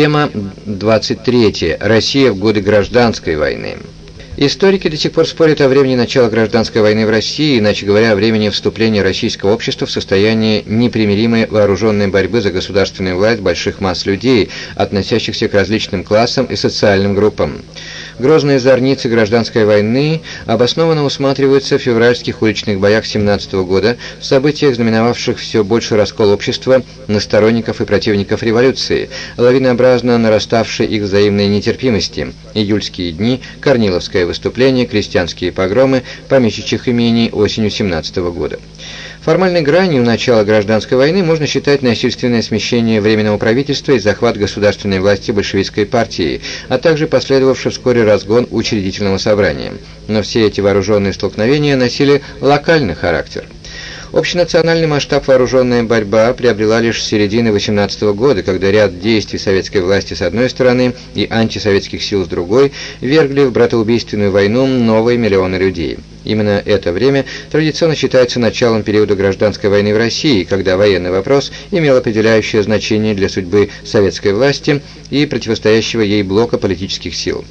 Тема 23. Россия в годы гражданской войны. Историки до сих пор спорят о времени начала гражданской войны в России, иначе говоря, о времени вступления российского общества в состояние непримиримой вооруженной борьбы за государственную власть больших масс людей, относящихся к различным классам и социальным группам. Грозные зорницы гражданской войны обоснованно усматриваются в февральских уличных боях 17 года, в событиях, знаменовавших все больше раскол общества на сторонников и противников революции, лавинообразно нараставшей их взаимной нетерпимости, июльские дни, Корниловское выступление, крестьянские погромы помещичьих имений осенью 17 года. Формальной гранью начала гражданской войны можно считать насильственное смещение Временного правительства и захват государственной власти большевистской партии, а также последовавший вскоре разгон учредительного собрания. Но все эти вооруженные столкновения носили локальный характер – Общенациональный масштаб вооруженная борьба приобрела лишь с середины 18 года, когда ряд действий советской власти с одной стороны и антисоветских сил с другой вергли в братоубийственную войну новые миллионы людей. Именно это время традиционно считается началом периода гражданской войны в России, когда военный вопрос имел определяющее значение для судьбы советской власти и противостоящего ей блока политических сил.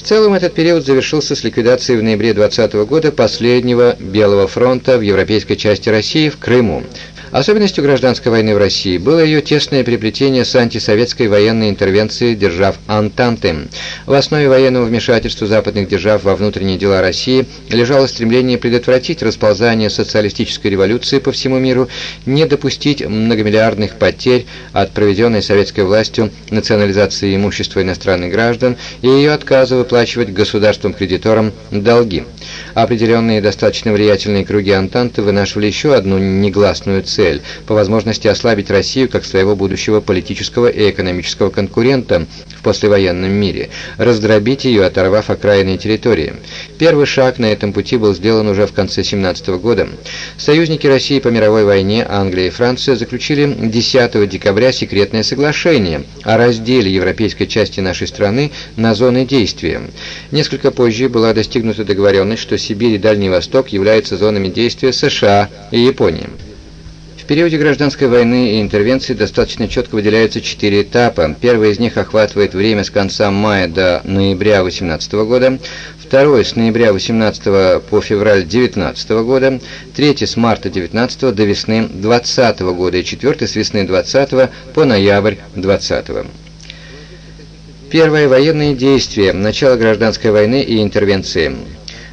В целом этот период завершился с ликвидацией в ноябре 20 года последнего Белого фронта в европейской части России в Крыму. Особенностью гражданской войны в России было ее тесное переплетение с антисоветской военной интервенцией держав Антанты. В основе военного вмешательства западных держав во внутренние дела России лежало стремление предотвратить расползание социалистической революции по всему миру, не допустить многомиллиардных потерь от проведенной советской властью национализации имущества иностранных граждан и ее отказа выплачивать государствам-кредиторам долги. Определенные достаточно влиятельные круги Антанты вынашивали еще одну негласную цель – по возможности ослабить Россию как своего будущего политического и экономического конкурента в послевоенном мире, раздробить ее, оторвав окраинные территории. Первый шаг на этом пути был сделан уже в конце 17 года. Союзники России по мировой войне, Англия и Франция, заключили 10 декабря секретное соглашение о разделе европейской части нашей страны на зоны действия. Несколько позже была достигнута договоренность, что Сибирь и Дальний Восток являются зонами действия США и Японии. Периоде гражданской войны и интервенции достаточно четко выделяются четыре этапа. Первый из них охватывает время с конца мая до ноября 18 года, второй с ноября 18 по февраль 19 года, третий с марта 19 до весны 20 года и четвертый с весны 20 по ноябрь 20. Первое военные действия, начало гражданской войны и интервенции.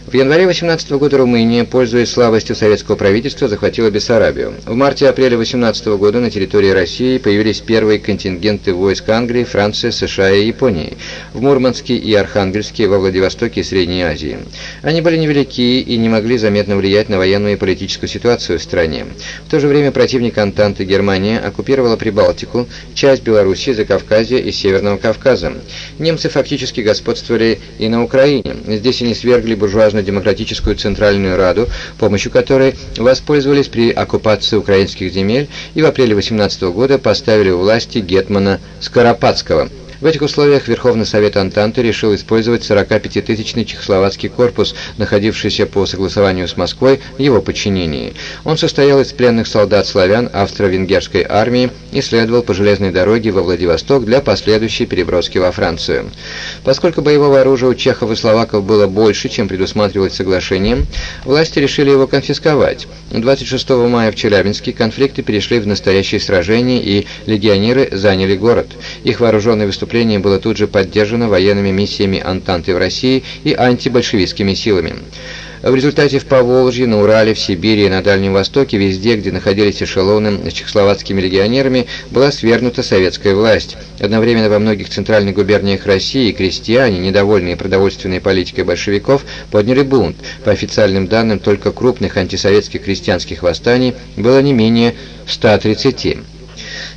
В январе 18 года Румыния, пользуясь слабостью советского правительства, захватила Бессарабию. В марте-апреле 18 года на территории России появились первые контингенты войск Англии, Франции, США и Японии, в Мурманске и Архангельске, во Владивостоке и Средней Азии. Они были невелики и не могли заметно влиять на военную и политическую ситуацию в стране. В то же время противник Антанты Германия оккупировала Прибалтику, часть Белоруссии, Закавказья и Северного Кавказа. Немцы фактически господствовали и на Украине. Здесь они свергли буржуазную Демократическую Центральную Раду, помощью которой воспользовались при оккупации украинских земель и в апреле 18 года поставили у власти Гетмана Скоропадского – в этих условиях Верховный Совет Антанты решил использовать 45-тысячный чехословацкий корпус, находившийся по согласованию с Москвой в его подчинении. Он состоял из пленных солдат-славян австро-венгерской армии и следовал по железной дороге во Владивосток для последующей переброски во Францию. Поскольку боевого оружия у чехов и словаков было больше, чем предусматривалось соглашением, власти решили его конфисковать. 26 мая в Челябинске конфликты перешли в настоящее сражение, и легионеры заняли город. Их вооруженное выступление наступление было тут же поддержано военными миссиями Антанты в России и антибольшевистскими силами. В результате в Поволжье, на Урале, в Сибири и на Дальнем Востоке, везде, где находились эшелоны с чехословацкими легионерами, была свергнута советская власть. Одновременно во многих центральных губерниях России крестьяне, недовольные продовольственной политикой большевиков, подняли бунт. По официальным данным, только крупных антисоветских крестьянских восстаний было не менее 130.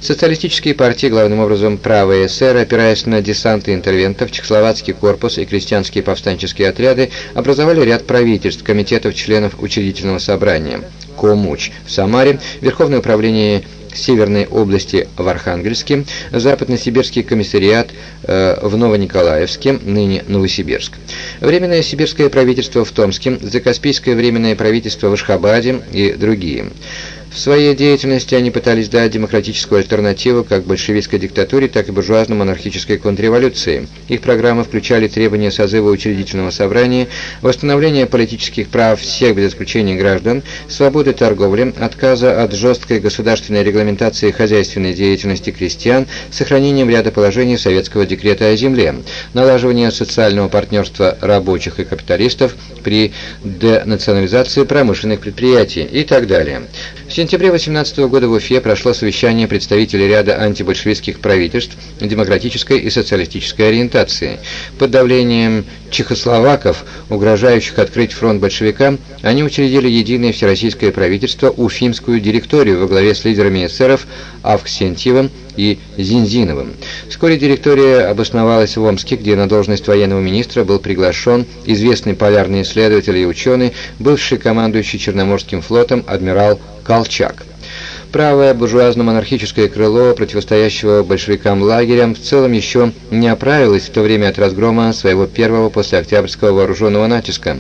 Социалистические партии, главным образом правые эсеры, опираясь на десанты интервентов, Чехословацкий корпус и крестьянские повстанческие отряды, образовали ряд правительств, комитетов членов учредительного собрания. Комуч в Самаре, Верховное управление Северной области в Архангельске, Западно-Сибирский комиссариат э, в Новониколаевске, ныне Новосибирск, Временное сибирское правительство в Томске, Закаспийское временное правительство в Ашхабаде и другие. В своей деятельности они пытались дать демократическую альтернативу как большевистской диктатуре, так и буржуазно-монархической контрреволюции. Их программы включали требования созыва учредительного собрания, восстановления политических прав всех без исключения граждан, свободы торговли, отказа от жесткой государственной регламентации хозяйственной деятельности крестьян, сохранением ряда положений советского декрета о земле, налаживание социального партнерства рабочих и капиталистов при денационализации промышленных предприятий и так далее. В сентябре 18 года в Уфе прошло совещание представителей ряда антибольшевистских правительств демократической и социалистической ориентации. Под давлением чехословаков, угрожающих открыть фронт большевикам, они учредили единое всероссийское правительство Уфимскую директорию во главе с лидерами эсеров Авксентьевым и Зинзиновым. Вскоре директория обосновалась в Омске, где на должность военного министра был приглашен известный полярный исследователь и ученый, бывший командующий Черноморским флотом адмирал Колчак. Правое буржуазно-монархическое крыло, противостоящего большевикам лагерям, в целом еще не оправилось в то время от разгрома своего первого после Октябрьского вооруженного натиска.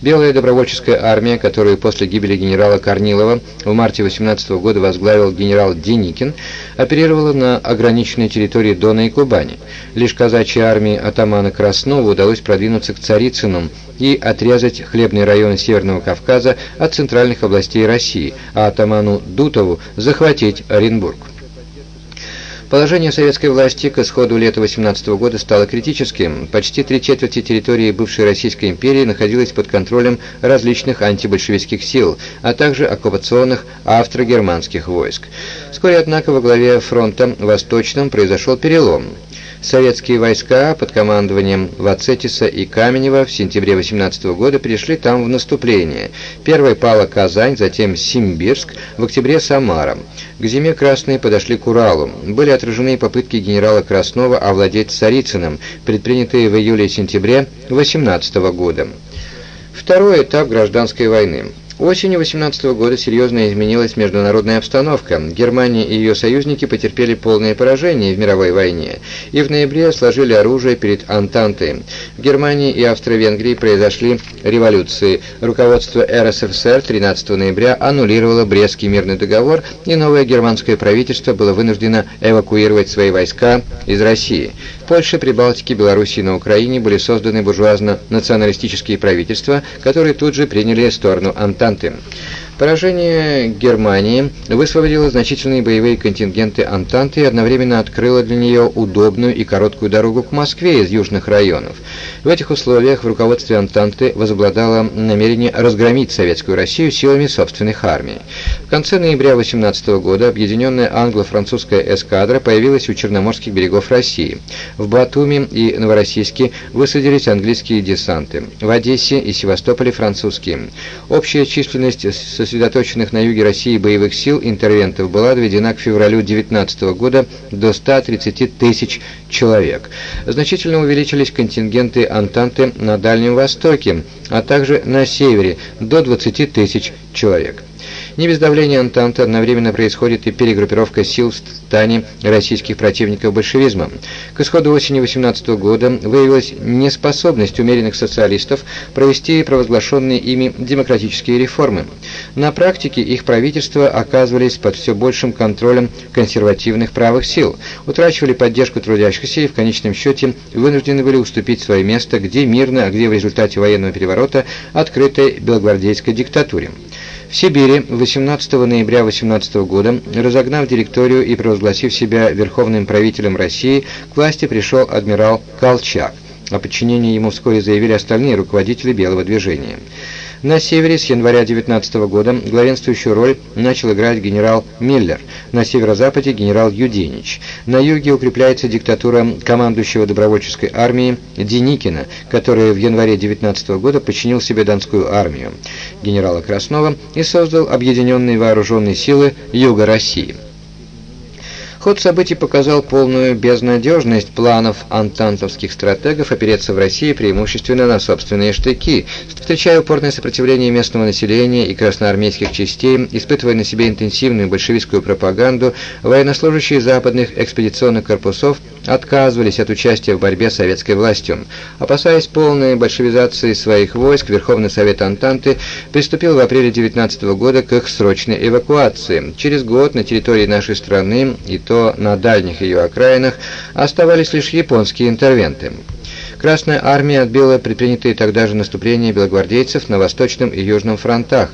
Белая добровольческая армия, которую после гибели генерала Корнилова в марте 18 года возглавил генерал Деникин, оперировала на ограниченной территории Дона и Кубани. Лишь казачьей армии атамана Краснова удалось продвинуться к Царицыну, и отрезать хлебные районы Северного Кавказа от центральных областей России, а атаману Дутову захватить Оренбург. Положение советской власти к исходу лета 18 года стало критическим. Почти три четверти территории бывшей Российской империи находилась под контролем различных антибольшевистских сил, а также оккупационных австро-германских войск. Вскоре, однако, во главе фронта Восточном произошел перелом. Советские войска под командованием Вацетиса и Каменева в сентябре 18 года перешли там в наступление. Первой пала Казань, затем Симбирск, в октябре Самара. К зиме красные подошли к Уралу. Были отражены попытки генерала Краснова овладеть Царицыным, предпринятые в июле и сентябре 18 года. Второй этап гражданской войны. Осенью 18 года серьезно изменилась международная обстановка. Германия и ее союзники потерпели полное поражение в мировой войне и в ноябре сложили оружие перед Антантой. В Германии и Австро-Венгрии произошли революции. Руководство РСФСР 13 ноября аннулировало Брестский мирный договор, и новое германское правительство было вынуждено эвакуировать свои войска из России. Польше, Прибалтике, Белоруссии и на Украине были созданы буржуазно-националистические правительства, которые тут же приняли сторону Антанты. Поражение Германии высвободило значительные боевые контингенты Антанты и одновременно открыло для нее удобную и короткую дорогу к Москве из южных районов. В этих условиях в руководстве Антанты возобладало намерение разгромить Советскую Россию силами собственных армий. В конце ноября 18 года объединенная англо-французская эскадра появилась у черноморских берегов России. В Батуми и Новороссийске высадились английские десанты. В Одессе и Севастополе французские. Общая численность сосредоточенных на юге России боевых сил интервентов была доведена к февралю 19 года до 130 тысяч человек. Значительно увеличились контингенты Антанты на Дальнем Востоке, а также на севере до 20 тысяч человек. Не без давления Антанты одновременно происходит и перегруппировка сил в стане российских противников большевизма. К исходу осени 18 года выявилась неспособность умеренных социалистов провести провозглашенные ими демократические реформы. На практике их правительства оказывались под все большим контролем консервативных правых сил, утрачивали поддержку трудящихся и в конечном счете вынуждены были уступить свое место где мирно, а где в результате военного переворота открытой белогвардейской диктатуре. В Сибири 18 ноября 18 года, разогнав директорию и провозгласив себя верховным правителем России, к власти пришел адмирал Колчак. О подчинении ему вскоре заявили остальные руководители Белого движения. На севере с января 19 года главенствующую роль начал играть генерал Миллер, на северо-западе генерал Юденич. На юге укрепляется диктатура командующего добровольческой армии Деникина, который в январе 19 года подчинил себе Донскую армию генерала Краснова и создал объединенные вооруженные силы Юга России. Ход событий показал полную безнадежность планов антантовских стратегов опереться в России преимущественно на собственные штыки, встречая упорное сопротивление местного населения и красноармейских частей, испытывая на себе интенсивную большевистскую пропаганду, военнослужащие западных экспедиционных корпусов отказывались от участия в борьбе с советской властью. Опасаясь полной большевизации своих войск, Верховный Совет Антанты приступил в апреле 19 года к их срочной эвакуации. Через год на территории нашей страны, и то на дальних ее окраинах, оставались лишь японские интервенты. Красная армия отбила предпринятые тогда же наступления белогвардейцев на Восточном и Южном фронтах,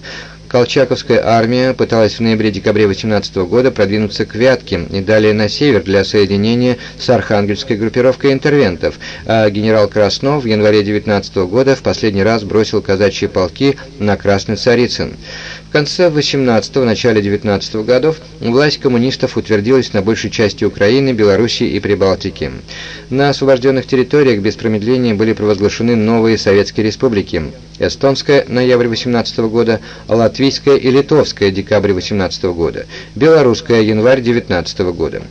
Колчаковская армия пыталась в ноябре-декабре 18 года продвинуться к Вятке и далее на север для соединения с архангельской группировкой интервентов, а генерал Краснов в январе 19 года в последний раз бросил казачьи полки на Красный Царицын конце 18-го, начале 19 годов власть коммунистов утвердилась на большей части Украины, Белоруссии и Прибалтики. На освобожденных территориях без промедления были провозглашены новые советские республики. Эстонская – ноябрь 18 года, Латвийская и Литовская – декабрь 18 года, Белорусская – январь 19 года.